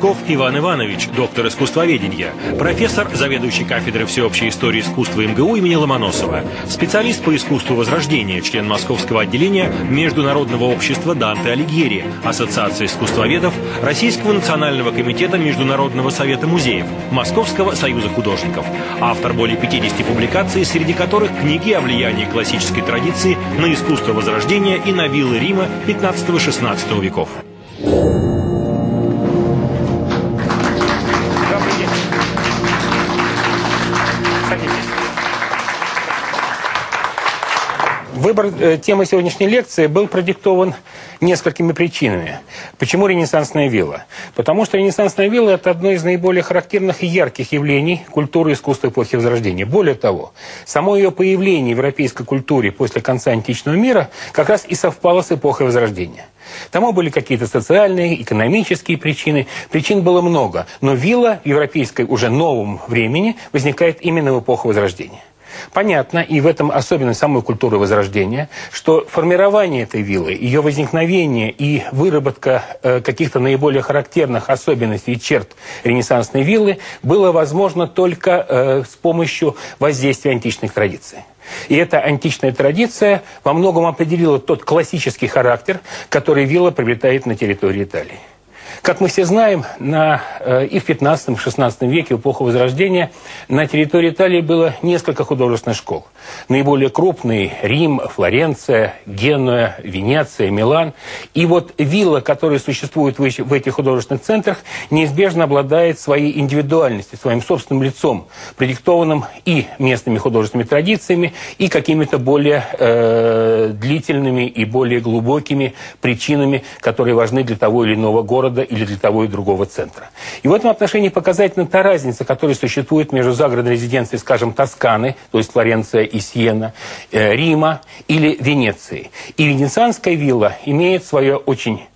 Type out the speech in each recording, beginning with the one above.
Тучков Иван Иванович, доктор искусствоведения, профессор, заведующий кафедрой всеобщей истории искусства МГУ имени Ломоносова, специалист по искусству Возрождения, член Московского отделения Международного общества Данте Алигьери, Ассоциации искусствоведов, Российского национального комитета Международного совета музеев, Московского союза художников, автор более 50 публикаций, среди которых книги о влиянии классической традиции на искусство Возрождения и на виллы Рима 15-16 веков. Выбор э, темы сегодняшней лекции был продиктован несколькими причинами. Почему ренессансная вилла? Потому что ренессансная вилла – это одно из наиболее характерных и ярких явлений культуры искусства эпохи Возрождения. Более того, само ее появление в европейской культуре после конца античного мира как раз и совпало с эпохой Возрождения. Тому были какие-то социальные, экономические причины. Причин было много. Но вилла европейской уже новом времени возникает именно в эпоху Возрождения. Понятно, и в этом особенность самой культуры Возрождения, что формирование этой виллы, ее возникновение и выработка э, каких-то наиболее характерных особенностей и черт ренессансной виллы было возможно только э, с помощью воздействия античных традиций. И эта античная традиция во многом определила тот классический характер, который вилла приобретает на территории Италии. Как мы все знаем, на, э, и в 15-16 веке, в эпоху Возрождения, на территории Италии было несколько художественных школ. Наиболее крупные – Рим, Флоренция, Генуя, Венеция, Милан. И вот вилла, которая существует в этих художественных центрах, неизбежно обладает своей индивидуальностью, своим собственным лицом, продиктованным и местными художественными традициями, и какими-то более э, длительными и более глубокими причинами, которые важны для того или иного города или для того и другого центра. И в этом отношении показательна та разница, которая существует между загородной резиденцией, скажем, Тосканы, то есть Флоренция и Сиена, э, Рима или Венеции. И венецианская вилла имеет свое очень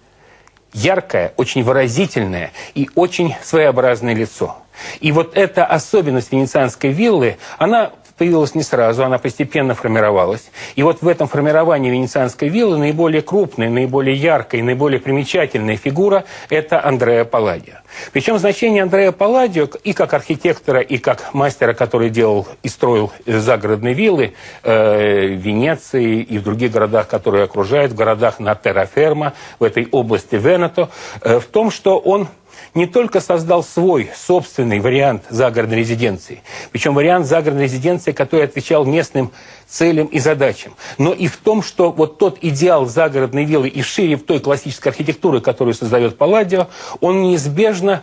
яркое, очень выразительное и очень своеобразное лицо. И вот эта особенность венецианской виллы, она появилась не сразу, она постепенно формировалась. И вот в этом формировании венецианской виллы наиболее крупная, наиболее яркая наиболее примечательная фигура – это Андреа Палладио. Причем значение Андреа Палладио и как архитектора, и как мастера, который делал и строил загородные виллы э, в Венеции и в других городах, которые окружают, в городах на Терраферма, в этой области Венето, э, в том, что он не только создал свой собственный вариант загородной резиденции, причем вариант загородной резиденции, который отвечал местным целям и задачам, но и в том, что вот тот идеал загородной виллы и шире в той классической архитектуры, которую создает Палладио, он неизбежно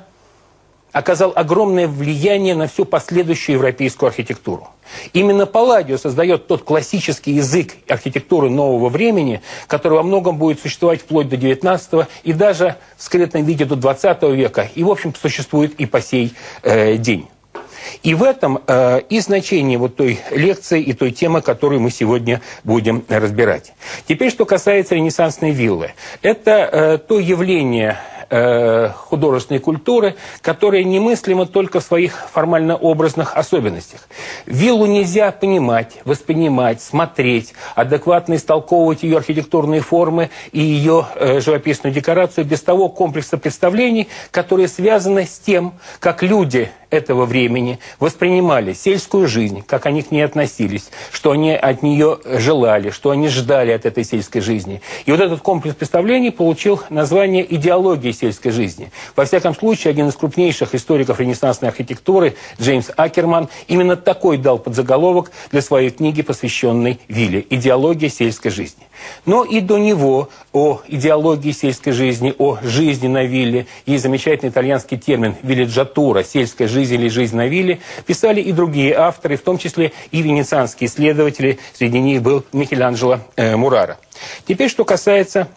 оказал огромное влияние на всю последующую европейскую архитектуру. Именно Палладио создает тот классический язык архитектуры нового времени, который во многом будет существовать вплоть до XIX и даже в скрытом виде до XX века, и, в общем, существует и по сей э, день. И в этом э, и значение вот той лекции и той темы, которую мы сегодня будем разбирать. Теперь, что касается ренессансной виллы. Это э, то явление Э, художественной культуры, которая немыслима только в своих формально-образных особенностях. Виллу нельзя понимать, воспринимать, смотреть, адекватно истолковывать ее архитектурные формы и ее э, живописную декорацию без того комплекса представлений, которые связаны с тем, как люди этого времени воспринимали сельскую жизнь, как они к ней относились, что они от нее желали, что они ждали от этой сельской жизни. И вот этот комплекс представлений получил название идеологии сельской жизни. Во всяком случае, один из крупнейших историков ренессансной архитектуры, Джеймс Акерман, именно такой дал подзаголовок для своей книги, посвященной Вилле «Идеология сельской жизни». Но и до него о идеологии сельской жизни, о жизни на вилле, есть замечательный итальянский термин «вилледжатура», сельская жизнь или жизнь на вилле, писали и другие авторы, в том числе и венецианские исследователи, среди них был Микеланджело э, Мурара. Теперь, что касается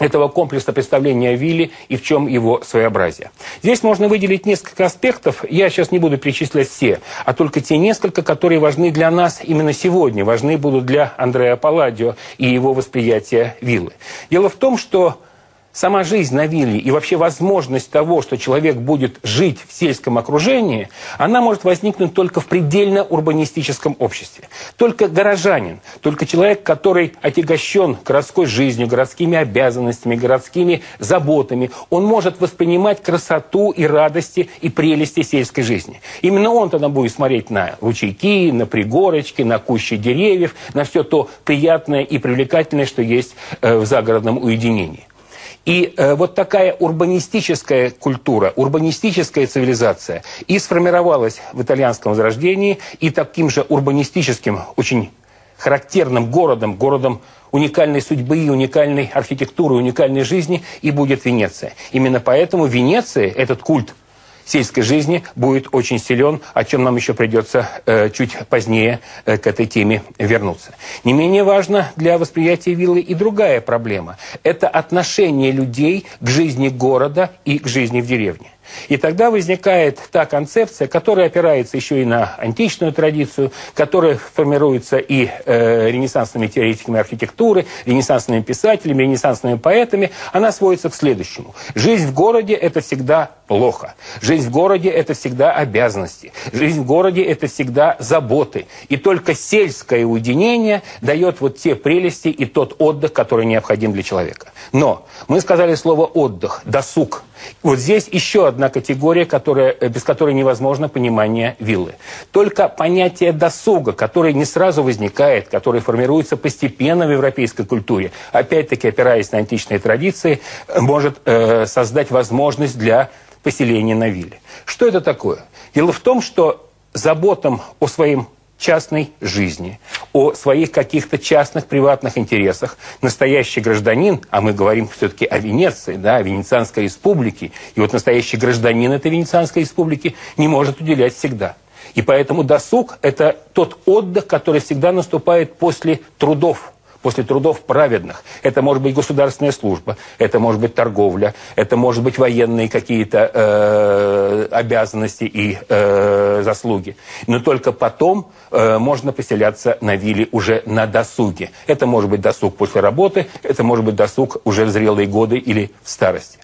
этого комплекса представления о вилле и в чем его своеобразие. Здесь можно выделить несколько аспектов. Я сейчас не буду перечислять все, а только те несколько, которые важны для нас именно сегодня, важны будут для Андреа Палладио и его восприятия виллы. Дело в том, что сама жизнь на вилле и вообще возможность того, что человек будет жить в сельском окружении, она может возникнуть только в предельно урбанистическом обществе. Только горожанин, только человек, который отягощен городской жизнью, городскими обязанностями, городскими заботами, он может воспринимать красоту и радости и прелести сельской жизни. Именно он тогда будет смотреть на ручейки, на пригорочки, на кущи деревьев, на все то приятное и привлекательное, что есть э, в загородном уединении. И э, вот такая урбанистическая культура, урбанистическая цивилизация и сформировалась в итальянском возрождении, и таким же урбанистическим, очень характерным городом, городом уникальной судьбы и уникальной архитектуры, уникальной жизни и будет Венеция. Именно поэтому Венеция, этот культ сельской жизни будет очень силен, о чем нам еще придется э, чуть позднее э, к этой теме вернуться. Не менее важно для восприятия виллы и другая проблема. Это отношение людей к жизни города и к жизни в деревне. И тогда возникает та концепция, которая опирается еще и на античную традицию, которая формируется и э, ренессансными теоретиками архитектуры, ренессансными писателями, ренессансными поэтами. Она сводится к следующему. Жизнь в городе – это всегда плохо. Жизнь в городе – это всегда обязанности. Жизнь в городе – это всегда заботы. И только сельское уединение дает вот те прелести и тот отдых, который необходим для человека. Но мы сказали слово «отдых», «досуг». Вот здесь еще одна категория, которая, э, без которой невозможно понимание виллы. Только понятие досуга, которое не сразу возникает, которое формируется постепенно в европейской культуре, опять-таки опираясь на античные традиции, может э, создать возможность для поселения на вилле. Что это такое? Дело в том, что заботам о своем частной жизни, о своих каких-то частных приватных интересах. Настоящий гражданин, а мы говорим все-таки о Венеции, да, о Венецианской республике, и вот настоящий гражданин этой Венецианской республики не может уделять всегда. И поэтому досуг – это тот отдых, который всегда наступает после трудов, после трудов праведных. Это может быть государственная служба, это может быть торговля, это может быть военные какие-то э, обязанности и э, заслуги. Но только потом э, можно поселяться на вилле уже на досуге. Это может быть досуг после работы, это может быть досуг уже в зрелые годы или в старости.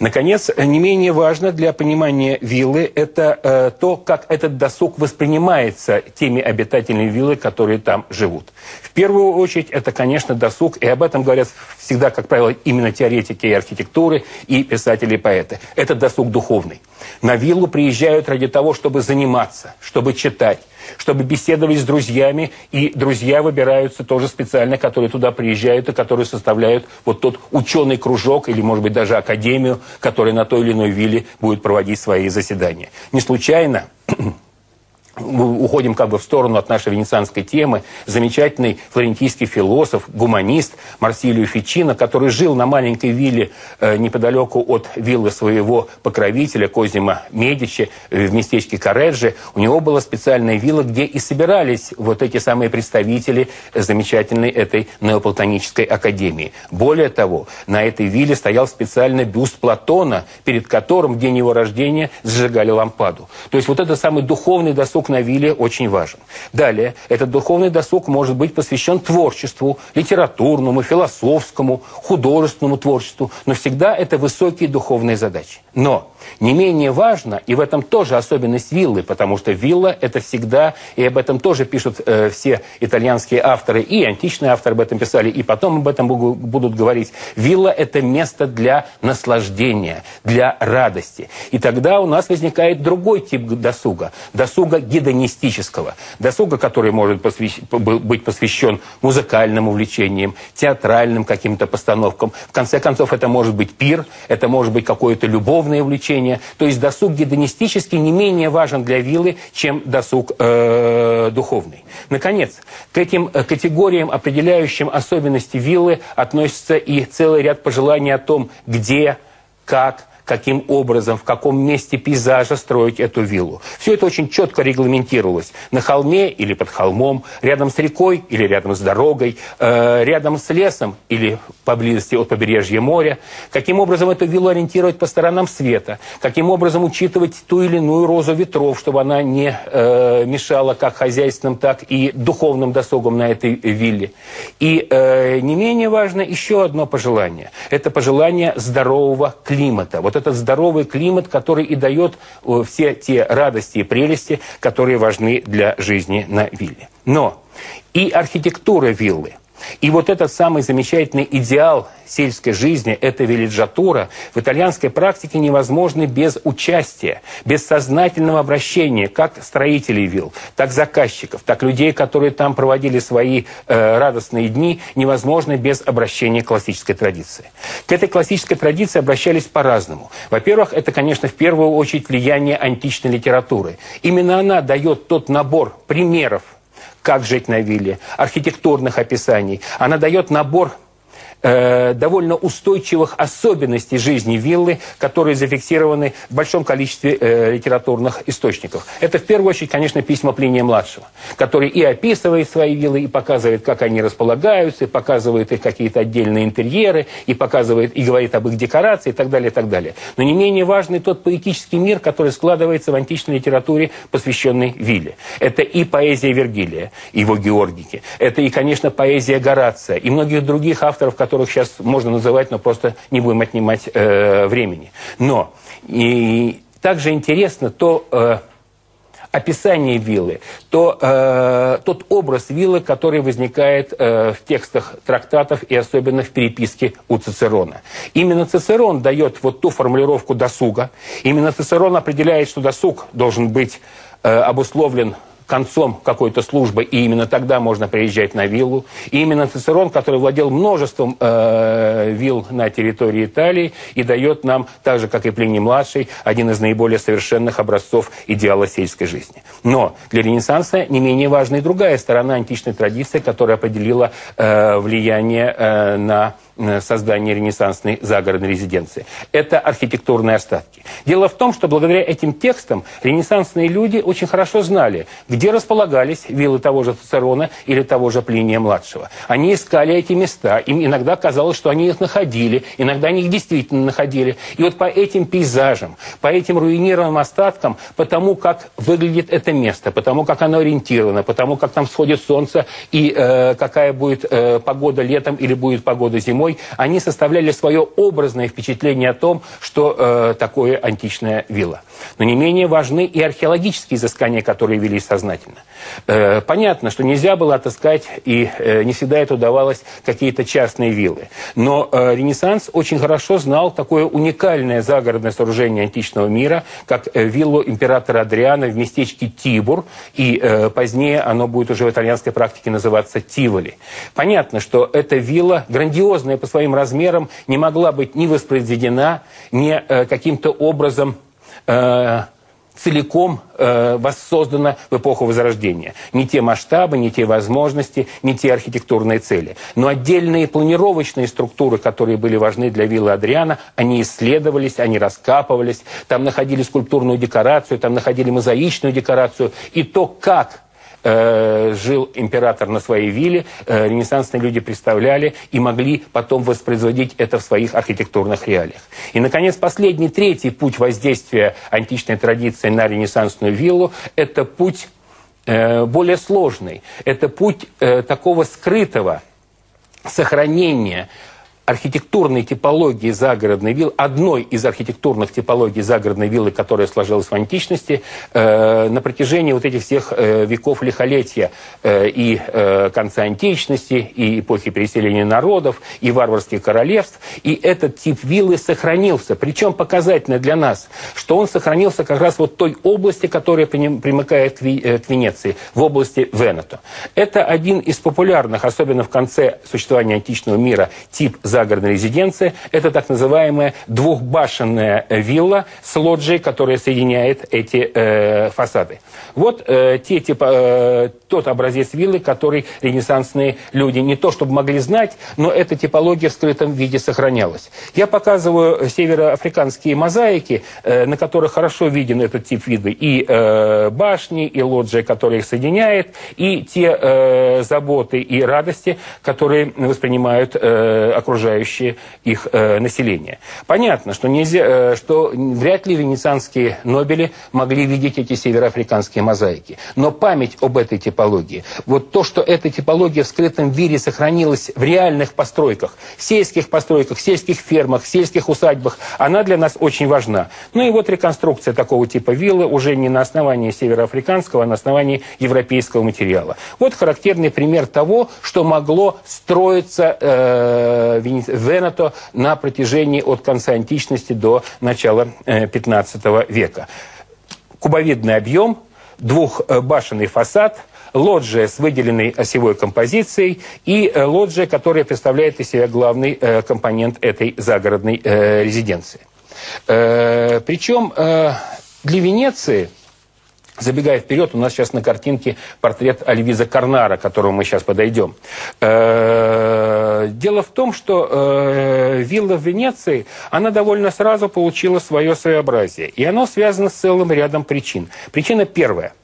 Наконец, не менее важно для понимания виллы это э, то, как этот досуг воспринимается теми обитателями виллы, которые там живут. В первую очередь, это, конечно, досуг, и об этом говорят всегда, как правило, именно теоретики и архитектуры, и писатели и поэты. Это досуг духовный. На виллу приезжают ради того, чтобы заниматься, чтобы читать, чтобы беседовать с друзьями, и друзья выбираются тоже специально, которые туда приезжают и которые составляют вот тот ученый кружок или, может быть, даже академию, которая на той или иной вилле будет проводить свои заседания. Не случайно уходим как бы в сторону от нашей венецианской темы, замечательный флорентийский философ, гуманист Марсилио Фичино, который жил на маленькой вилле э, неподалеку от виллы своего покровителя Козима Медичи э, в местечке Кареджи. У него была специальная вилла, где и собирались вот эти самые представители замечательной этой неоплатонической академии. Более того, на этой вилле стоял специальный бюст Платона, перед которым день его рождения зажигали лампаду. То есть вот это самый духовный досуг досуг на вилле очень важен. Далее, этот духовный досуг может быть посвящен творчеству, литературному, философскому, художественному творчеству, но всегда это высокие духовные задачи. Но не менее важно, и в этом тоже особенность виллы, потому что вилла – это всегда, и об этом тоже пишут э, все итальянские авторы, и античные авторы об этом писали, и потом об этом будут говорить. Вилла – это место для наслаждения, для радости. И тогда у нас возникает другой тип досуга. Досуга гедонистического. Досуга, который может посвящ... быть посвящен музыкальным увлечениям, театральным каким-то постановкам. В конце концов, это может быть пир, это может быть какое-то любовное увлечение. То есть досуг гедонистический не менее важен для виллы, чем досуг э, духовный. Наконец, к этим э, категориям, определяющим особенности виллы, относится и целый ряд пожеланий о том, где, как, каким образом, в каком месте пейзажа строить эту виллу. Все это очень четко регламентировалось. На холме или под холмом, рядом с рекой или рядом с дорогой, э, рядом с лесом или поблизости от побережья моря. Каким образом эту виллу ориентировать по сторонам света. Каким образом учитывать ту или иную розу ветров, чтобы она не э, мешала как хозяйственным, так и духовным досугам на этой вилле. И э, не менее важно еще одно пожелание. Это пожелание здорового климата. Вот этот здоровый климат, который и дает э, все те радости и прелести, которые важны для жизни на вилле. Но и архитектура виллы – и вот этот самый замечательный идеал сельской жизни, это вилледжатура, в итальянской практике невозможны без участия, без сознательного обращения как строителей вилл, так заказчиков, так людей, которые там проводили свои э, радостные дни, невозможно без обращения к классической традиции. К этой классической традиции обращались по-разному. Во-первых, это, конечно, в первую очередь влияние античной литературы. Именно она дает тот набор примеров как жить на вилле, архитектурных описаний. Она дает набор Э, довольно устойчивых особенностей жизни виллы, которые зафиксированы в большом количестве э, литературных источников. Это в первую очередь, конечно, письма Плиния-младшего, который и описывает свои виллы, и показывает, как они располагаются, и показывает их какие-то отдельные интерьеры, и показывает, и говорит об их декорации, и так далее, и так далее. Но не менее важный тот поэтический мир, который складывается в античной литературе, посвященной вилле. Это и поэзия Вергилия, его Георгики, это и, конечно, поэзия Горация, и многих других авторов, которые которых сейчас можно называть, но просто не будем отнимать э, времени. Но и также интересно то э, описание виллы, то, э, тот образ виллы, который возникает э, в текстах трактатов и особенно в переписке у Цицерона. Именно Цицерон дает вот ту формулировку досуга. Именно Цицерон определяет, что досуг должен быть э, обусловлен концом какой-то службы, и именно тогда можно приезжать на виллу. И именно Цицерон, который владел множеством э, вилл на территории Италии, и дает нам, так же, как и Плиний-младший, один из наиболее совершенных образцов идеала сельской жизни. Но для Ренессанса не менее важна и другая сторона античной традиции, которая определила э, влияние э, на создания ренессансной загородной резиденции. Это архитектурные остатки. Дело в том, что благодаря этим текстам ренессансные люди очень хорошо знали, где располагались виллы того же Цицерона или того же Плиния-младшего. Они искали эти места, им иногда казалось, что они их находили, иногда они их действительно находили. И вот по этим пейзажам, по этим руинированным остаткам, по тому, как выглядит это место, по тому, как оно ориентировано, по тому, как там всходит солнце и э, какая будет э, погода летом или будет погода зимой, зимой, они составляли свое образное впечатление о том, что э, такое античная вилла. Но не менее важны и археологические изыскания, которые велись сознательно. Э, понятно, что нельзя было отыскать, и э, не всегда это удавалось, какие-то частные виллы. Но э, Ренессанс очень хорошо знал такое уникальное загородное сооружение античного мира, как э, виллу императора Адриана в местечке Тибур, и э, позднее оно будет уже в итальянской практике называться Тиволи. Понятно, что эта вилла грандиозная по своим размерам, не могла быть ни воспроизведена, ни э, каким-то образом э, целиком э, воссоздана в эпоху Возрождения. Не те масштабы, не те возможности, не те архитектурные цели. Но отдельные планировочные структуры, которые были важны для виллы Адриана, они исследовались, они раскапывались, там находили скульптурную декорацию, там находили мозаичную декорацию. И то, как жил император на своей вилле, э, ренессансные люди представляли и могли потом воспроизводить это в своих архитектурных реалиях. И, наконец, последний, третий путь воздействия античной традиции на ренессансную виллу – это путь э, более сложный. Это путь э, такого скрытого сохранения архитектурной типологии загородной виллы, одной из архитектурных типологий загородной виллы, которая сложилась в античности, э, на протяжении вот этих всех э, веков лихолетия э, и э, конца античности, и эпохи переселения народов, и варварских королевств. И этот тип виллы сохранился. Причем показательно для нас, что он сохранился как раз вот той области, которая примыкает к, э, к Венеции, в области Венето. Это один из популярных, особенно в конце существования античного мира, тип загородной резиденции. Это так называемая двухбашенная вилла с лоджией, которая соединяет эти э, фасады. Вот э, те, типа, э, тот образец виллы, который ренессансные люди не то чтобы могли знать, но эта типология в скрытом виде сохранялась. Я показываю североафриканские мозаики, э, на которых хорошо виден этот тип виды. И э, башни, и лоджия, которая их соединяет, и те э, заботы и радости, которые воспринимают э, окружающие их э, население. Понятно, что, нельзя, э, что вряд ли венецианские нобели могли видеть эти североафриканские мозаики. Но память об этой типологии, вот то, что эта типология в скрытом виде сохранилась в реальных постройках, сельских постройках, сельских фермах, сельских усадьбах, она для нас очень важна. Ну и вот реконструкция такого типа виллы уже не на основании североафриканского, а на основании европейского материала. Вот характерный пример того, что могло строиться э, Венето на протяжении от конца античности до начала э, 15 века. Кубовидный объем, двухбашенный фасад – лоджия с выделенной осевой композицией и э, лоджия, которая представляет из себя главный э, компонент этой загородной э, резиденции. Причем для Венеции Забегая вперед, у нас сейчас на картинке портрет Альвиза Карнара, к которому мы сейчас подойдем. Дело в том, что вилла в Венеции, она довольно сразу получила свое своеобразие. И оно связано с целым рядом причин. Причина первая –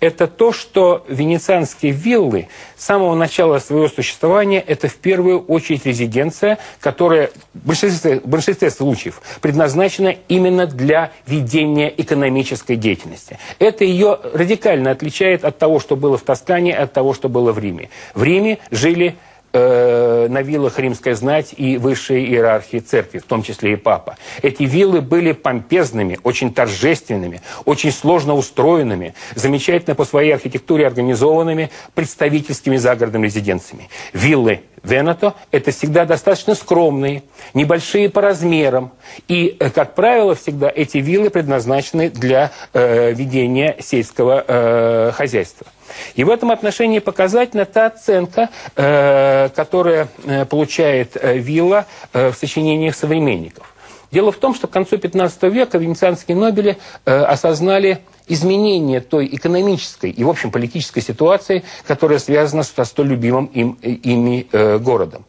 это то, что венецианские виллы с самого начала своего существования это в первую очередь резиденция, которая в большинстве, в большинстве случаев предназначена именно для ведения экономической деятельности. Это ее радикально отличает от того, что было в Тоскане, от того, что было в Риме. В Риме жили э, на виллах римская знать и высшие иерархии церкви, в том числе и папа. Эти виллы были помпезными, очень торжественными, очень сложно устроенными, замечательно по своей архитектуре организованными представительскими загородными резиденциями. Виллы Венето – это всегда достаточно скромные, небольшие по размерам. И, э, как правило, всегда эти виллы предназначены для э, ведения сельского э, хозяйства. И в этом отношении показательна та оценка, э, которая э, получает э, вилла в сочинениях современников. Дело в том, что к концу 15 века венецианские Нобели осознали изменение той экономической и, в общем, политической ситуации, которая связана со столь любимым им, ими городом.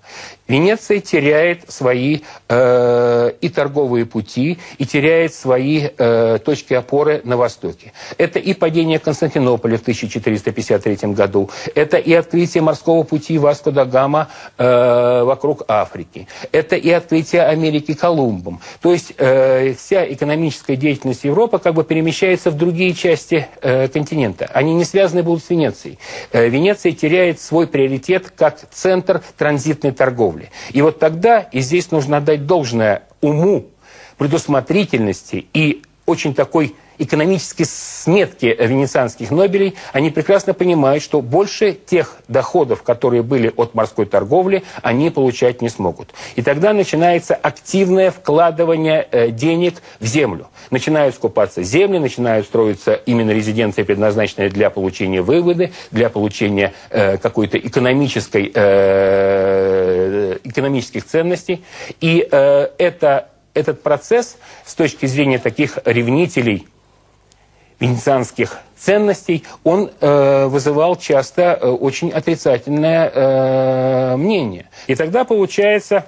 Венеция теряет свои э, и торговые пути, и теряет свои э, точки опоры на Востоке. Это и падение Константинополя в 1453 году, это и открытие морского пути Васко да Гама э, вокруг Африки, это и открытие Америки Колумбом. То есть э, вся экономическая деятельность Европы как бы перемещается в другие части э, континента. Они не связаны будут с Венецией. Э, Венеция теряет свой приоритет как центр транзитной торговли торговли. И вот тогда, и здесь нужно отдать должное уму, предусмотрительности и очень такой экономической сметки венецианских Нобелей, они прекрасно понимают, что больше тех доходов, которые были от морской торговли, они получать не смогут. И тогда начинается активное вкладывание э, денег в землю. Начинают скупаться земли, начинают строиться именно резиденции, предназначенные для получения выводы, для получения э, какой-то экономической, э, экономических ценностей. И э, это этот процесс с точки зрения таких ревнителей венецианских ценностей, он э, вызывал часто э, очень отрицательное э, мнение. И тогда получается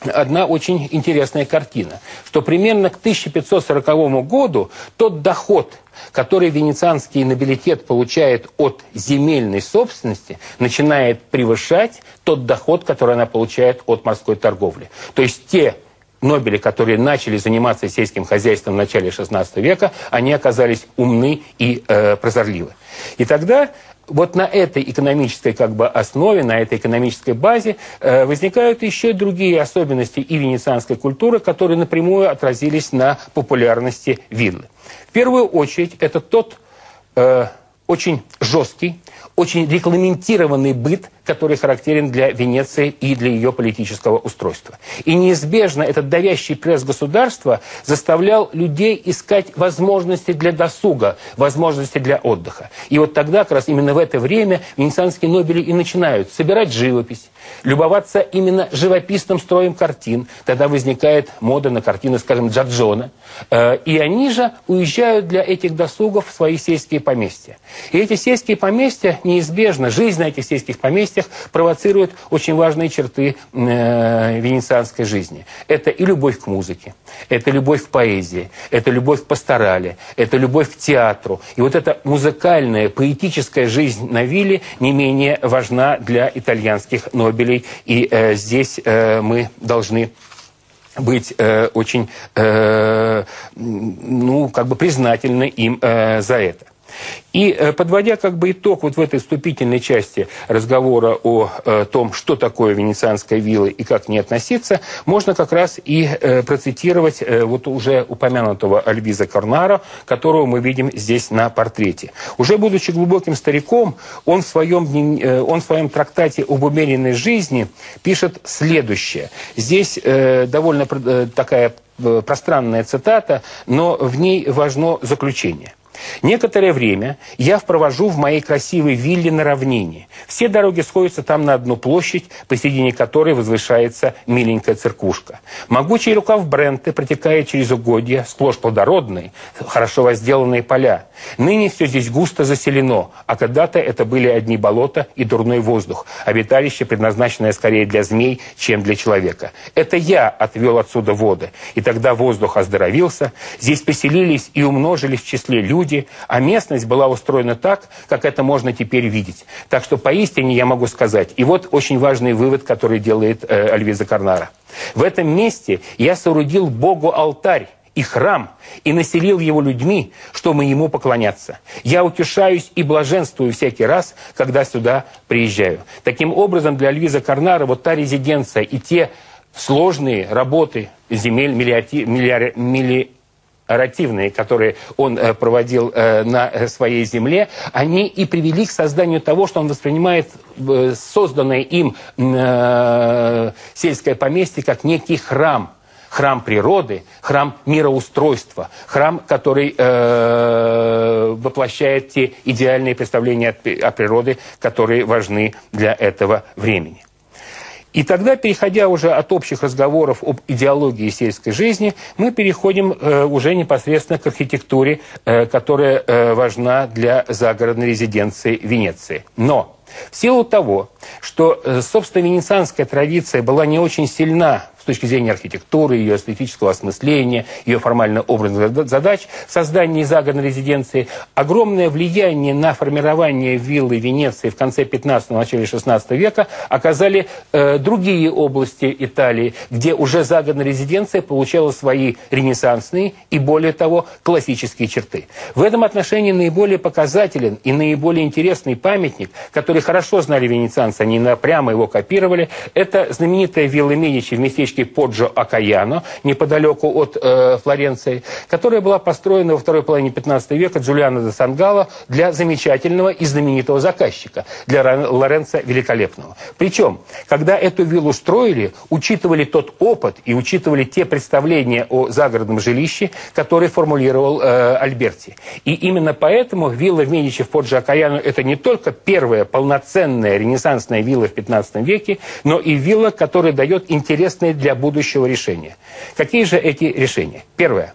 одна очень интересная картина, что примерно к 1540 году тот доход, который венецианский нобилитет получает от земельной собственности, начинает превышать тот доход, который она получает от морской торговли. То есть те Нобели, которые начали заниматься сельским хозяйством в начале XVI века, они оказались умны и э, прозорливы. И тогда вот на этой экономической как бы основе, на этой экономической базе э, возникают еще и другие особенности и венецианской культуры, которые напрямую отразились на популярности виллы. В первую очередь это тот э, очень жесткий, очень регламентированный быт, который характерен для Венеции и для ее политического устройства. И неизбежно этот давящий пресс государства заставлял людей искать возможности для досуга, возможности для отдыха. И вот тогда, как раз именно в это время, венецианские нобели и начинают собирать живопись, любоваться именно живописным строем картин. Тогда возникает мода на картины, скажем, Джорджона. Э, и они же уезжают для этих досугов в свои сельские поместья. И эти сельские поместья неизбежно, жизнь на этих сельских поместьях провоцирует очень важные черты э, венецианской жизни. Это и любовь к музыке, это любовь к поэзии, это любовь к пасторале, это любовь к театру. И вот эта музыкальная, поэтическая жизнь на вилле не менее важна для итальянских Нобелей. И э, здесь э, мы должны быть э, очень, э, ну, как бы признательны им э, за это. И э, подводя как бы итог вот в этой вступительной части разговора о э, том, что такое венецианская вилла и как к ней относиться, можно как раз и э, процитировать вот уже упомянутого Альвиза Корнара, которого мы видим здесь на портрете. Уже будучи глубоким стариком, он в своем, он в своем трактате об умеренной жизни пишет следующее. Здесь довольно такая пространная цитата, но в ней важно заключение. Некоторое время я провожу в моей красивой вилле на равнине. Все дороги сходятся там на одну площадь, посередине которой возвышается миленькая церквушка. Могучий рукав Бренты протекает через угодья, сплошь плодородные, хорошо возделанные поля. Ныне все здесь густо заселено, а когда-то это были одни болота и дурной воздух, обиталище, предназначенное скорее для змей, чем для человека. Это я отвел отсюда воды, и тогда воздух оздоровился, здесь поселились и умножились в числе люди, люди, а местность была устроена так, как это можно теперь видеть. Так что поистине я могу сказать, и вот очень важный вывод, который делает э, Альвиза Карнара. В этом месте я соорудил Богу альтарь, и храм, и населил его людьми, чтобы ему поклоняться. Я утешаюсь и блаженствую всякий раз, когда сюда приезжаю. Таким образом, для Альвиза Карнара вот та резиденция и те сложные работы земель миллиарди, миллиар, милли, оративные, которые он э, проводил э, на э, своей земле, они и привели к созданию того, что он воспринимает созданное им сельское поместье как некий храм, храм природы, храм мироустройства, храм, который э, воплощает те идеальные представления о природе, которые важны для этого времени. И тогда, переходя уже от общих разговоров об идеологии сельской жизни, мы переходим э, уже непосредственно к архитектуре, э, которая э, важна для загородной резиденции Венеции. Но в силу того, что, э, собственно, венецианская традиция была не очень сильна с точки зрения архитектуры, ее эстетического осмысления, ее формально-образных задач в создании загородной резиденции, огромное влияние на формирование виллы Венеции в конце 15-го, начале 16 века оказали э, другие области Италии, где уже загородная резиденция получала свои ренессансные и, более того, классические черты. В этом отношении наиболее показателен и наиболее интересный памятник, который хорошо знали венецианцы, они прямо его копировали, это знаменитая вилла Медичи в местечке Поджо Акаяно, неподалеку от э, Флоренции, которая была построена во второй половине 15 века Джулиано де Сангало для замечательного и знаменитого заказчика, для Лоренца Великолепного. Причем, когда эту виллу строили, учитывали тот опыт и учитывали те представления о загородном жилище, которые формулировал э, Альберти. И именно поэтому вилла в Медичи в Поджо Акаяно это не только первая полноценная ренессансная вилла в 15 веке, но и вилла, которая дает интересные для будущего решения. Какие же эти решения? Первое.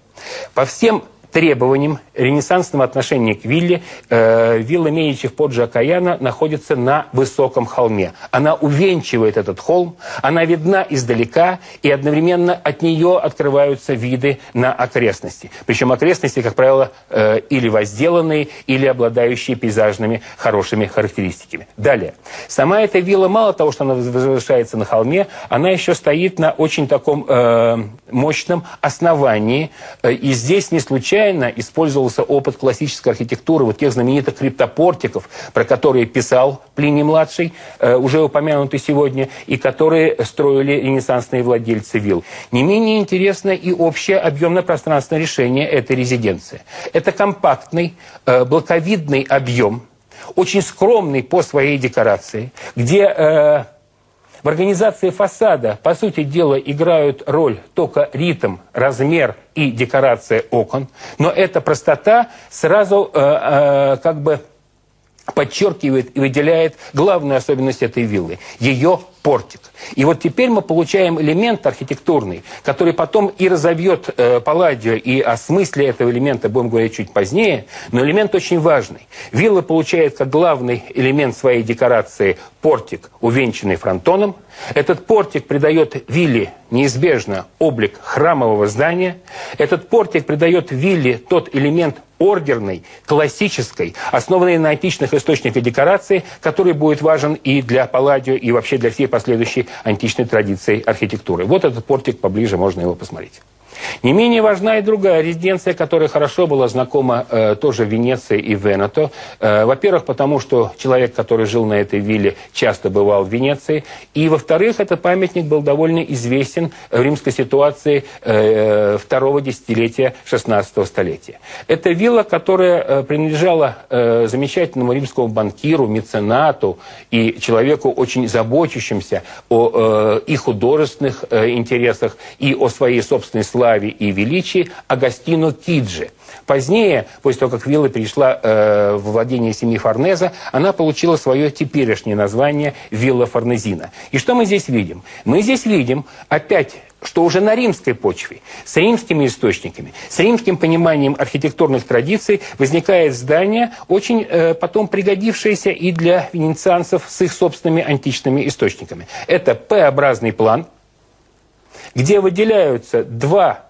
По всем требованиям ренессансного отношения к вилле, э, вилла Медичи в Поджо Каяна находится на высоком холме. Она увенчивает этот холм, она видна издалека, и одновременно от нее открываются виды на окрестности. Причем окрестности, как правило, э, или возделанные, или обладающие пейзажными хорошими характеристиками. Далее. Сама эта вилла, мало того, что она возвышается на холме, она еще стоит на очень таком э, мощном основании, э, и здесь не случайно использовал использовался опыт классической архитектуры, вот тех знаменитых криптопортиков, про которые писал Плиний-младший, э, уже упомянутый сегодня, и которые строили ренессансные владельцы вилл. Не менее интересно и общее объемно-пространственное решение этой резиденции. Это компактный, э, блоковидный объем, очень скромный по своей декорации, где э, в организации фасада, по сути дела, играют роль только ритм, размер и декорация окон, но эта простота сразу э, э, как бы подчеркивает и выделяет главную особенность этой виллы – ее портик. И вот теперь мы получаем элемент архитектурный, который потом и разовьет э, Палладио, и о смысле этого элемента будем говорить чуть позднее, но элемент очень важный. Вилла получает как главный элемент своей декорации портик, увенчанный фронтоном. Этот портик придает вилле неизбежно облик храмового здания. Этот портик придает вилле тот элемент ордерной, классической, основанной на античных источниках декорации, который будет важен и для Палладио, и вообще для всей последующей античной традиции архитектуры. Вот этот портик поближе, можно его посмотреть. Не менее важна и другая резиденция, которая хорошо была знакома э, тоже в Венеции и Венето. Э, во-первых, потому что человек, который жил на этой вилле, часто бывал в Венеции. И, во-вторых, этот памятник был довольно известен в римской ситуации э, второго десятилетия 16 столетия. Это вилла, которая э, принадлежала э, замечательному римскому банкиру, меценату и человеку, очень заботящимся о э, и художественных э, интересах, и о своей собственной славе славе и величии Агастино Киджи. Позднее, после того, как вилла перешла э, в владение семьи Форнеза, она получила свое теперешнее название Вилла Форнезина. И что мы здесь видим? Мы здесь видим опять что уже на римской почве, с римскими источниками, с римским пониманием архитектурных традиций возникает здание, очень э, потом пригодившееся и для венецианцев с их собственными античными источниками. Это П-образный план – где выделяются два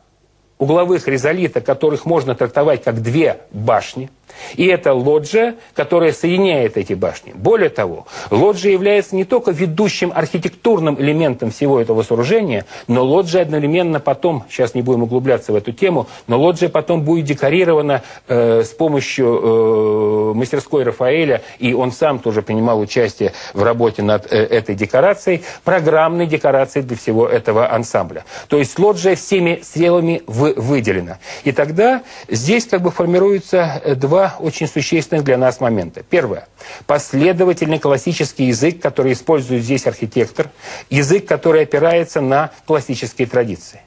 угловых резолита, которых можно трактовать как две башни – и это лоджия, которая соединяет эти башни. Более того, лоджия является не только ведущим архитектурным элементом всего этого сооружения, но лоджия одновременно потом, сейчас не будем углубляться в эту тему, но лоджия потом будет декорирована э, с помощью э, мастерской Рафаэля, и он сам тоже принимал участие в работе над э, этой декорацией, программной декорацией для всего этого ансамбля. То есть лоджия всеми стрелами выделена. И тогда здесь как бы формируются э, два два очень существенных для нас момента. Первое. Последовательный классический язык, который использует здесь архитектор. Язык, который опирается на классические традиции.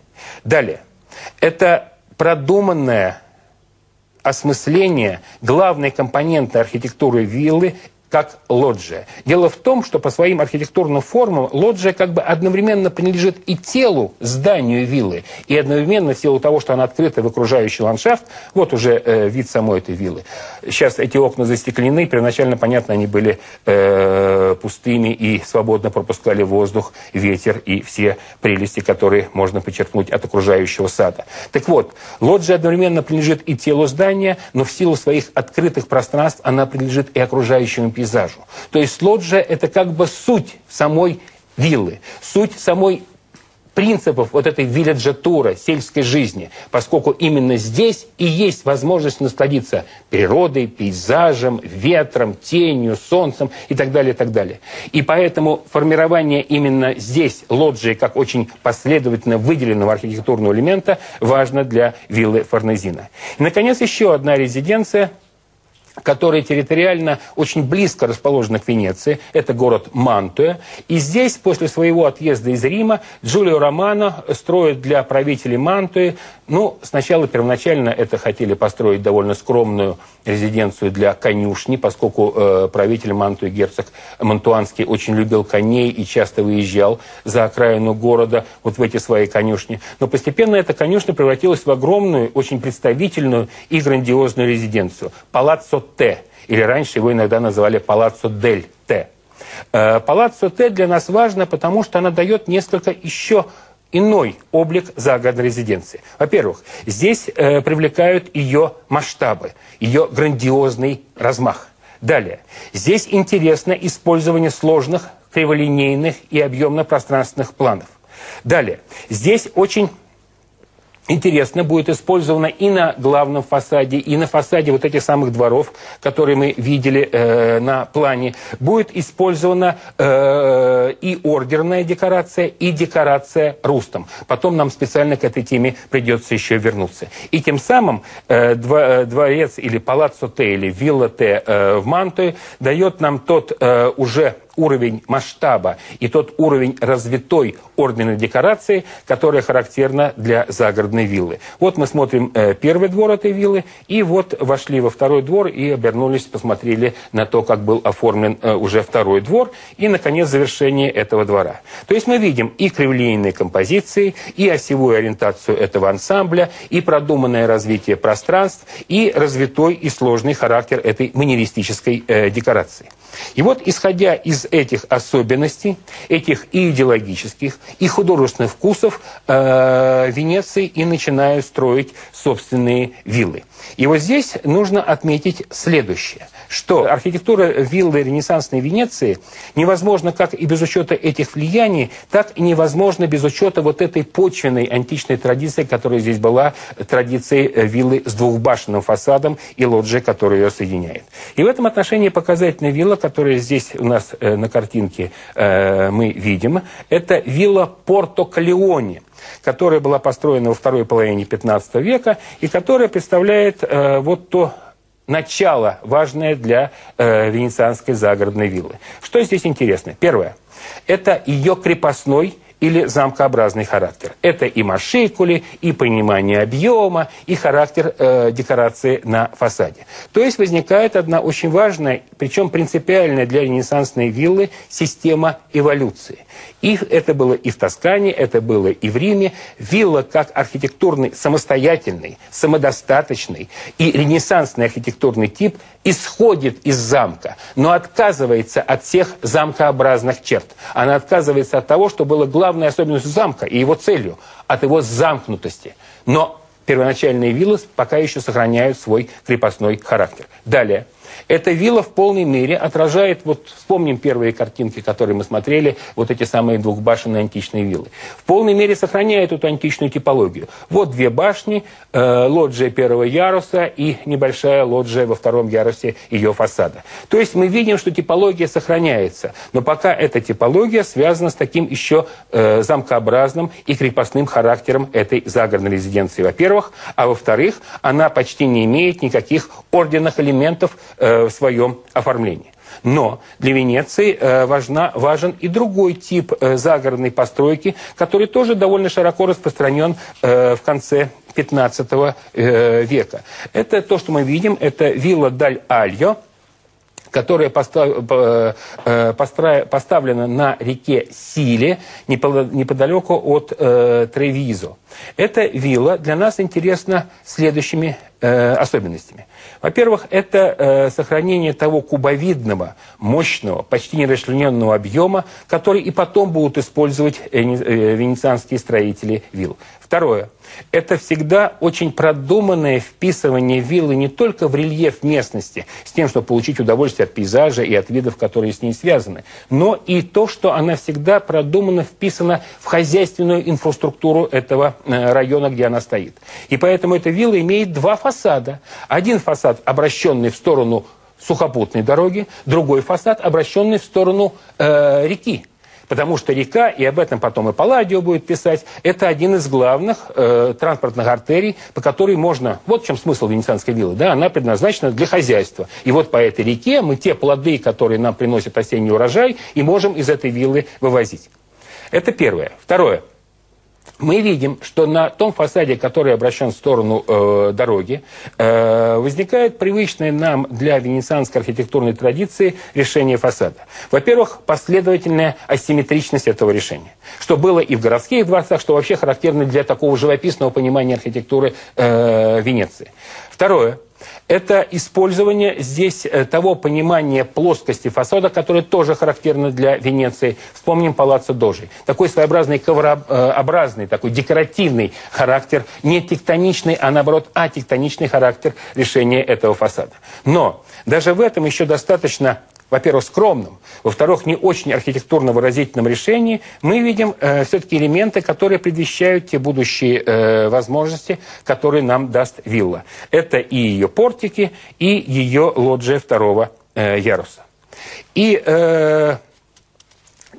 Далее. Это продуманное осмысление главной компоненты архитектуры виллы как лоджия. Дело в том, что по своим архитектурным формам лоджия как бы одновременно принадлежит и телу, зданию виллы, и одновременно в силу того, что она открыта в окружающий ландшафт, вот уже э, вид самой этой виллы. Сейчас эти окна застеклены, первоначально, понятно, они были э, пустыми и свободно пропускали воздух, ветер и все прелести, которые можно подчеркнуть от окружающего сада. Так вот, лоджия одновременно принадлежит и телу здания, но в силу своих открытых пространств она принадлежит и окружающему пейзажу. То есть лоджия – это как бы суть самой виллы, суть самой принципов вот этой вилледжатуры, сельской жизни, поскольку именно здесь и есть возможность насладиться природой, пейзажем, ветром, тенью, солнцем и так далее, и так далее. И поэтому формирование именно здесь лоджии как очень последовательно выделенного архитектурного элемента важно для виллы Форнезина. И, наконец, еще одна резиденция – который территориально очень близко расположен к Венеции. Это город Мантуя. И здесь, после своего отъезда из Рима, Джулио Романо строит для правителей Мантуи, ну, сначала первоначально это хотели построить довольно скромную резиденцию для конюшни, поскольку э, правитель Мантуи, герцог Мантуанский, очень любил коней и часто выезжал за окраину города вот в эти свои конюшни. Но постепенно эта конюшня превратилась в огромную, очень представительную и грандиозную резиденцию. Палаццо Т, или раньше его иногда называли Палаццо Дель Т. Э, Палаццо Т для нас важно, потому что она дает несколько еще иной облик загородной резиденции. Во-первых, здесь э, привлекают ее масштабы, ее грандиозный размах. Далее, здесь интересно использование сложных криволинейных и объемно-пространственных планов. Далее, здесь очень интересно, будет использовано и на главном фасаде, и на фасаде вот этих самых дворов, которые мы видели э, на плане. Будет использована э, и ордерная декорация, и декорация рустом. Потом нам специально к этой теме придется еще вернуться. И тем самым э, э дворец или палаццо Т, или вилла Т э, в Мантуе дает нам тот э, уже уровень масштаба и тот уровень развитой орденной декорации, которая характерна для загородной виллы. Вот мы смотрим э, первый двор этой виллы, и вот вошли во второй двор и обернулись, посмотрели на то, как был оформлен э, уже второй двор, и, наконец, завершение этого двора. То есть мы видим и кривлейные композиции, и осевую ориентацию этого ансамбля, и продуманное развитие пространств, и развитой и сложный характер этой манеристической э, декорации. И вот, исходя из этих особенностей, этих и идеологических, и художественных вкусов, э, Венеции и начинают строить собственные виллы. И вот здесь нужно отметить следующее, что архитектура виллы Ренессансной Венеции невозможна как и без учета этих влияний, так и невозможно без учета вот этой почвенной античной традиции, которая здесь была, традицией виллы с двухбашенным фасадом и лоджией, которая ее соединяет. И в этом отношении показательная вилла, которая здесь у нас э, на картинке э, мы видим, это вилла Порто Калеоне которая была построена во второй половине 15 века и которая представляет э, вот то начало важное для э, венецианской загородной виллы. Что здесь интересно? Первое. Это ее крепостной или замкообразный характер. Это и машикули, и понимание объема, и характер э, декорации на фасаде. То есть возникает одна очень важная, причем принципиальная для ренессансной виллы система эволюции. И это было и в Тоскане, это было и в Риме. Вилла как архитектурный, самостоятельный, самодостаточный и ренессансный архитектурный тип исходит из замка, но отказывается от всех замкообразных черт. Она отказывается от того, что было главной особенностью замка и его целью, от его замкнутости. Но первоначальные виллы пока еще сохраняют свой крепостной характер. Далее. Эта вилла в полной мере отражает, вот вспомним первые картинки, которые мы смотрели, вот эти самые двухбашенные античные виллы. В полной мере сохраняет эту античную типологию. Вот две башни, э, лоджия первого яруса и небольшая лоджия во втором ярусе ее фасада. То есть мы видим, что типология сохраняется, но пока эта типология связана с таким еще э, замкообразным и крепостным характером этой загородной резиденции, во-первых, а во-вторых, она почти не имеет никаких орденных элементов э, в своем оформлении. Но для Венеции э, важна, важен и другой тип э, загородной постройки, который тоже довольно широко распространен э, в конце 15 э, века. Это то, что мы видим, это вилла Даль Альо, которая э, э, поставлена на реке Силе, неподалеку от э, Тревизо. Эта вилла для нас интересна следующими особенностями. Во-первых, это сохранение того кубовидного, мощного, почти нерасчлененного объема, который и потом будут использовать венецианские строители вилл. Второе. Это всегда очень продуманное вписывание виллы не только в рельеф местности, с тем, чтобы получить удовольствие от пейзажа и от видов, которые с ней связаны, но и то, что она всегда продуманно вписана в хозяйственную инфраструктуру этого э, района, где она стоит. И поэтому эта вилла имеет два фасада. Один фасад, обращенный в сторону сухопутной дороги, другой фасад, обращенный в сторону э, реки. Потому что река, и об этом потом и Палладио будет писать, это один из главных э, транспортных артерий, по которой можно... Вот в чем смысл венецианской виллы. Да, она предназначена для хозяйства. И вот по этой реке мы те плоды, которые нам приносят осенний урожай, и можем из этой виллы вывозить. Это первое. Второе мы видим, что на том фасаде, который обращен в сторону э, дороги, э, возникает привычное нам для венецианской архитектурной традиции решение фасада. Во-первых, последовательная асимметричность этого решения, что было и в городских дворцах, что вообще характерно для такого живописного понимания архитектуры э, Венеции. Второе это использование здесь э, того понимания плоскости фасада, которое тоже характерно для Венеции. Вспомним Палаццо Дожи. Такой своеобразный коврообразный, такой декоративный характер, не тектоничный, а наоборот атектоничный характер решения этого фасада. Но даже в этом еще достаточно во-первых, скромном, во-вторых, не очень архитектурно выразительном решении, мы видим э, все-таки элементы, которые предвещают те будущие э, возможности, которые нам даст вилла. Это и ее портики, и ее лоджия второго э, яруса. И э,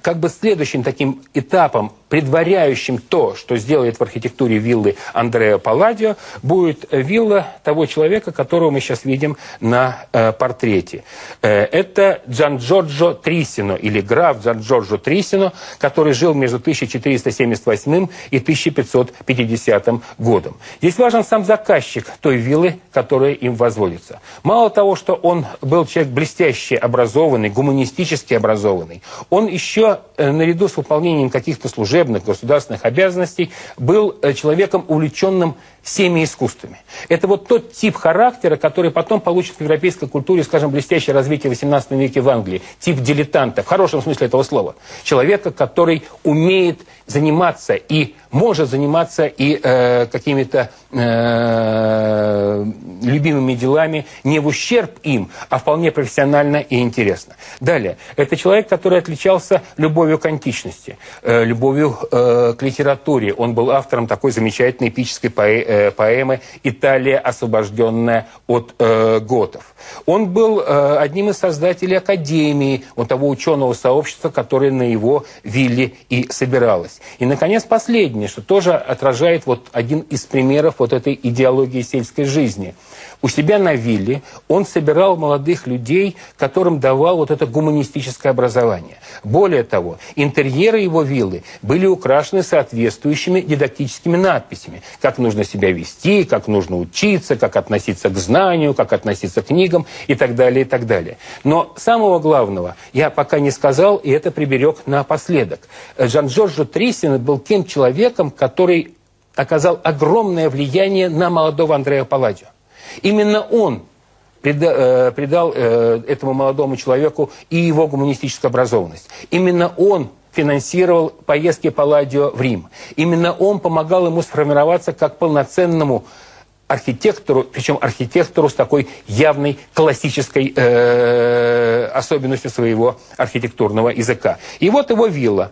как бы следующим таким этапом предваряющим то, что сделает в архитектуре виллы Андреа Палладио, будет вилла того человека, которого мы сейчас видим на э, портрете. Э, это Джан Джорджо Трисино, или граф Джан Джорджо Трисино, который жил между 1478 и 1550 годом. Здесь важен сам заказчик той виллы, которая им возводится. Мало того, что он был человек блестяще образованный, гуманистически образованный, он еще э, наряду с выполнением каких-то служебных служебных, государственных обязанностей, был э, человеком, увлеченным всеми искусствами. Это вот тот тип характера, который потом получит в европейской культуре, скажем, блестящее развитие в XVIII веке в Англии. Тип дилетанта, в хорошем смысле этого слова. Человека, который умеет заниматься и может заниматься и э, какими-то э, любимыми делами не в ущерб им, а вполне профессионально и интересно. Далее. Это человек, который отличался любовью к античности, э, любовью э, к литературе. Он был автором такой замечательной эпической поэ э, поэмы «Италия, освобожденная от э, готов». Он был э, одним из создателей Академии, вот того ученого сообщества, которое на его вилле и собиралось. И, наконец, последнее, что тоже отражает вот один из примеров вот этой идеологии сельской жизни. У себя на вилле он собирал молодых людей, которым давал вот это гуманистическое образование. Более того, интерьеры его виллы были украшены соответствующими дидактическими надписями. Как нужно себя вести, как нужно учиться, как относиться к знанию, как относиться к книгам и так далее, и так далее. Но самого главного я пока не сказал, и это приберег напоследок. Жан-Жоржо Трисин был тем человеком, который оказал огромное влияние на молодого Андрея Палладио. Именно он э, придал э, этому молодому человеку и его гуманистическую образованность. Именно он финансировал поездки Палладио в Рим. Именно он помогал ему сформироваться как полноценному архитектору, причем архитектору с такой явной классической э, особенностью своего архитектурного языка. И вот его вилла.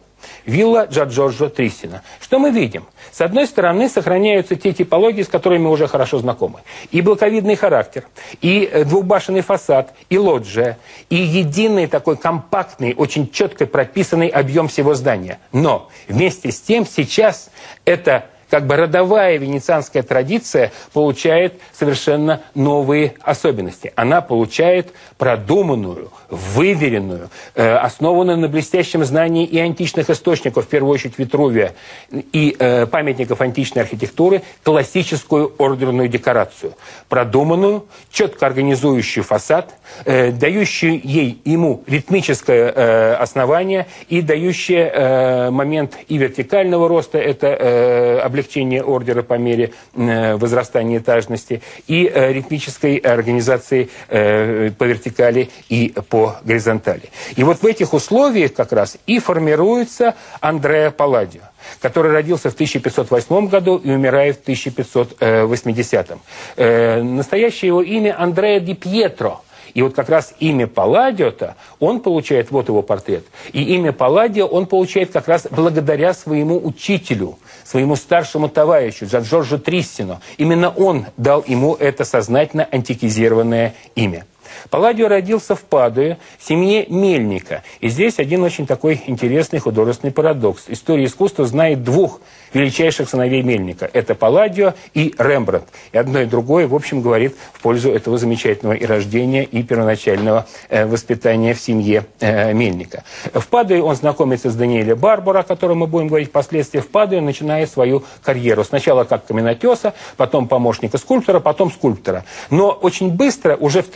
Вилла Джорджо Трисина. Что мы видим? С одной стороны, сохраняются те типологии, с которыми мы уже хорошо знакомы. И блоковидный характер, и э, двухбашенный фасад, и лоджия, и единый такой компактный, очень четко прописанный объем всего здания. Но вместе с тем сейчас это как бы родовая венецианская традиция получает совершенно новые особенности. Она получает продуманную, выверенную, э, основанную на блестящем знании и античных источников, в первую очередь Витрувия, и э, памятников античной архитектуры, классическую ордерную декорацию. Продуманную, четко организующую фасад, э, дающую ей, ему ритмическое э, основание и дающее э, момент и вертикального роста, это э, облегчение ордера по мере э, возрастания этажности, и э, ритмической организации э, по вертикали и по горизонтали. И вот в этих условиях как раз и формируется Андреа Палладио который родился в 1508 году и умирает в 1580. Э, настоящее его имя Андреа Ди Пьетро – и вот как раз имя Палладио-то он получает, вот его портрет, и имя Палладио он получает как раз благодаря своему учителю, своему старшему товарищу, Джорджо Триссино. Именно он дал ему это сознательно антикизированное имя. Палладио родился в Падуе в семье мельника. И здесь один очень такой интересный художественный парадокс. История искусства знает двух величайших сыновей Мельника. Это Палладио и Рембрандт. И одно и другое, в общем, говорит в пользу этого замечательного и рождения, и первоначального э, воспитания в семье э, Мельника. В Падуе он знакомится с Даниэлем Барбара, о котором мы будем говорить впоследствии. В Падуе начинает свою карьеру. Сначала как каменотеса, потом помощника скульптора, потом скульптора. Но очень быстро, уже в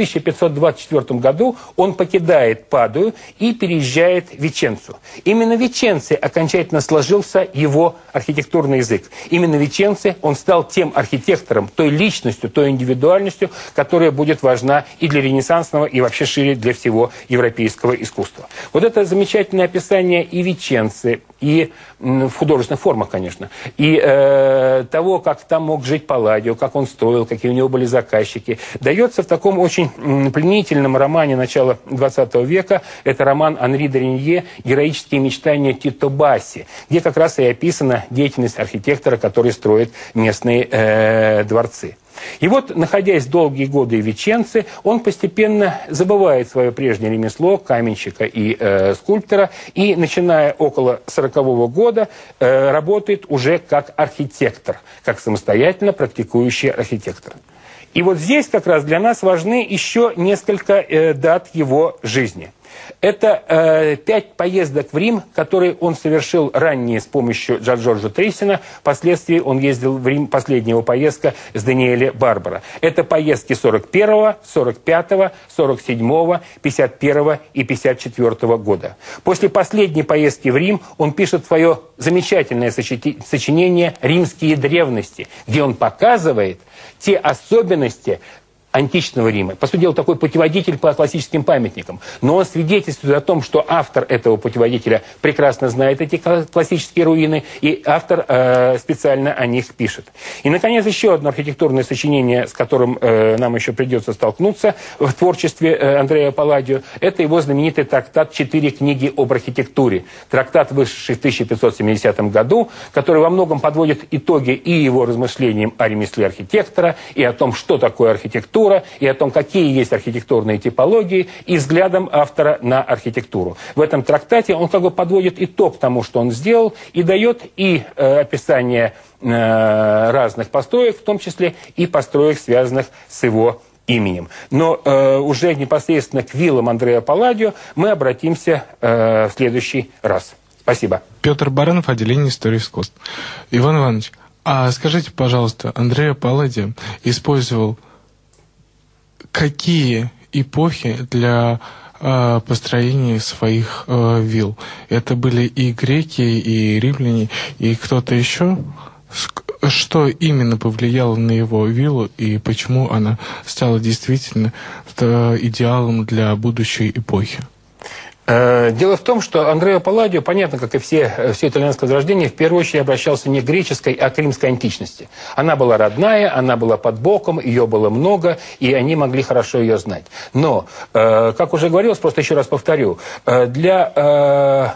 1524 году, он покидает Падую и переезжает в Веченцу. Именно в Веченце окончательно сложился его архитектурный язык. Именно Веченце, он стал тем архитектором, той личностью, той индивидуальностью, которая будет важна и для ренессансного, и вообще шире для всего европейского искусства. Вот это замечательное описание и Веченце, и в художественных формах, конечно, и э, того, как там мог жить Палладио, как он строил, какие у него были заказчики, дается в таком очень пленительном романе начала XX века. Это роман Анри Доринье «Героические мечтания Тито Басси», где как раз и описана деятельность архитектора, который строит местные э, дворцы. И вот, находясь долгие годы в Веченце, он постепенно забывает свое прежнее ремесло каменщика и э, скульптора, и, начиная около 40 -го года, э, работает уже как архитектор, как самостоятельно практикующий архитектор. И вот здесь как раз для нас важны еще несколько э, дат его жизни – это э, пять поездок в Рим, которые он совершил ранее с помощью Джорджа Трейсина. Впоследствии он ездил в Рим, последняя поездка с Даниэле Барбара. Это поездки 41-го, 45-го, 47-го, 51-го и 54-го года. После последней поездки в Рим он пишет свое замечательное сочинение «Римские древности», где он показывает те особенности, античного Рима. По сути дела, такой путеводитель по классическим памятникам. Но он свидетельствует о том, что автор этого путеводителя прекрасно знает эти классические руины, и автор э, специально о них пишет. И, наконец, еще одно архитектурное сочинение, с которым э, нам еще придется столкнуться в творчестве э, Андрея Палладио, это его знаменитый трактат «Четыре книги об архитектуре». Трактат, вышедший в 1570 году, который во многом подводит итоги и его размышлениям о ремесле архитектора, и о том, что такое архитектура, архитектура и о том, какие есть архитектурные типологии, и взглядом автора на архитектуру. В этом трактате он как бы подводит итог тому, что он сделал, и дает и э, описание э, разных построек, в том числе и построек, связанных с его именем. Но э, уже непосредственно к виллам Андрея Палладио мы обратимся э, в следующий раз. Спасибо. Петр Баранов, отделение истории искусств. Иван Иванович, а скажите, пожалуйста, Андрея Палладио использовал какие эпохи для э, построения своих э, вилл. Это были и греки, и римляне, и кто-то еще. Что именно повлияло на его виллу и почему она стала действительно э, идеалом для будущей эпохи? Э, дело в том, что Андрео Палладио, понятно, как и все, э, все итальянское возрождение, в первую очередь обращался не к греческой, а к римской античности. Она была родная, она была под боком, ее было много, и они могли хорошо ее знать. Но, э, как уже говорилось, просто еще раз повторю, для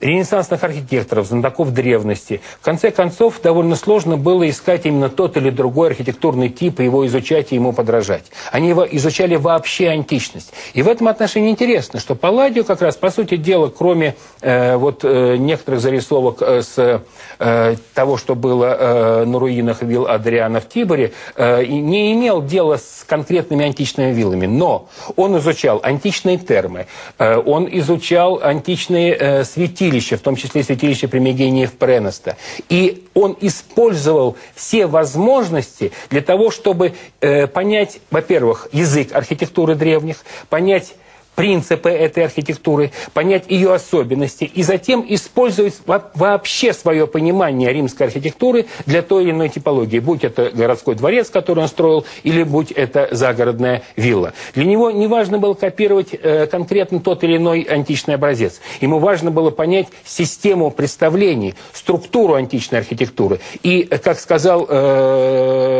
ренессансных архитекторов, знатоков древности. В конце концов, довольно сложно было искать именно тот или другой архитектурный тип, и его изучать и ему подражать. Они его изучали вообще античность. И в этом отношении интересно, что Палладио как раз, по сути дела, кроме э, вот, э, некоторых зарисовок э, с э, того, что было э, на руинах вилл Адриана в Тиборе, э, не имел дела с конкретными античными виллами. Но он изучал античные термы, э, он изучал античные э, святилища, святилища, в том числе святилище Примигениев Преноста. И он использовал все возможности для того, чтобы э, понять, во-первых, язык архитектуры древних, понять принципы этой архитектуры, понять ее особенности и затем использовать вообще свое понимание римской архитектуры для той или иной типологии, будь это городской дворец, который он строил, или будь это загородная вилла. Для него не важно было копировать э, конкретно тот или иной античный образец. Ему важно было понять систему представлений, структуру античной архитектуры. И, как сказал э,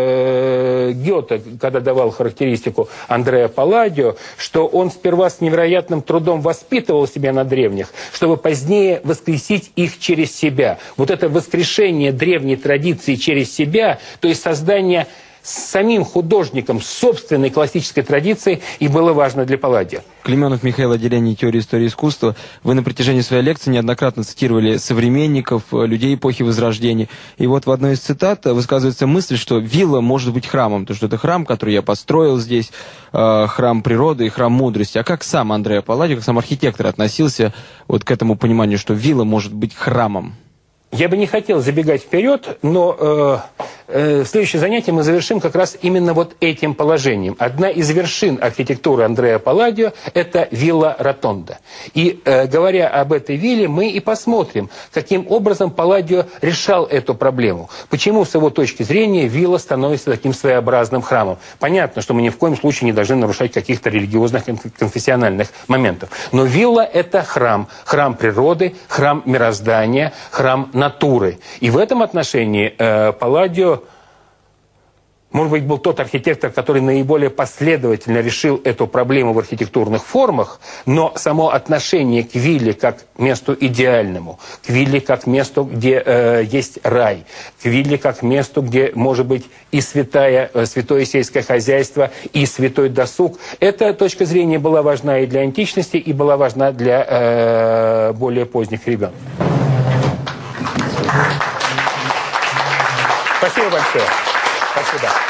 Гёте, когда давал характеристику Андреа Палладио, что он сперва с невероятным трудом воспитывал себя на древних, чтобы позднее воскресить их через себя. Вот это воскрешение древней традиции через себя, то есть создание с самим художником собственной классической традиции и было важно для Палладия. Клеменов Михаил, отделение теории истории искусства. Вы на протяжении своей лекции неоднократно цитировали современников, э, людей эпохи Возрождения. И вот в одной из цитат высказывается мысль, что вилла может быть храмом, то что это храм, который я построил здесь, э, храм природы и храм мудрости. А как сам Андрей Палладий, как сам архитектор относился вот к этому пониманию, что вилла может быть храмом? Я бы не хотел забегать вперед, но э, э, следующее занятие мы завершим как раз именно вот этим положением. Одна из вершин архитектуры Андреа Палладио – это вилла Ротонда. И э, говоря об этой вилле, мы и посмотрим, каким образом Палладио решал эту проблему. Почему, с его точки зрения, вилла становится таким своеобразным храмом. Понятно, что мы ни в коем случае не должны нарушать каких-то религиозных конфессиональных моментов. Но вилла – это храм. Храм природы, храм мироздания, храм натуры. И в этом отношении э, Палладио может быть, был тот архитектор, который наиболее последовательно решил эту проблему в архитектурных формах, но само отношение к вилле как месту идеальному, к вилле как месту, где э, есть рай, к вилле как месту, где может быть и святая, э, святое сельское хозяйство, и святой досуг, эта точка зрения была важна и для античности, и была важна для э, более поздних времен. Спасибо большое. Спасибо.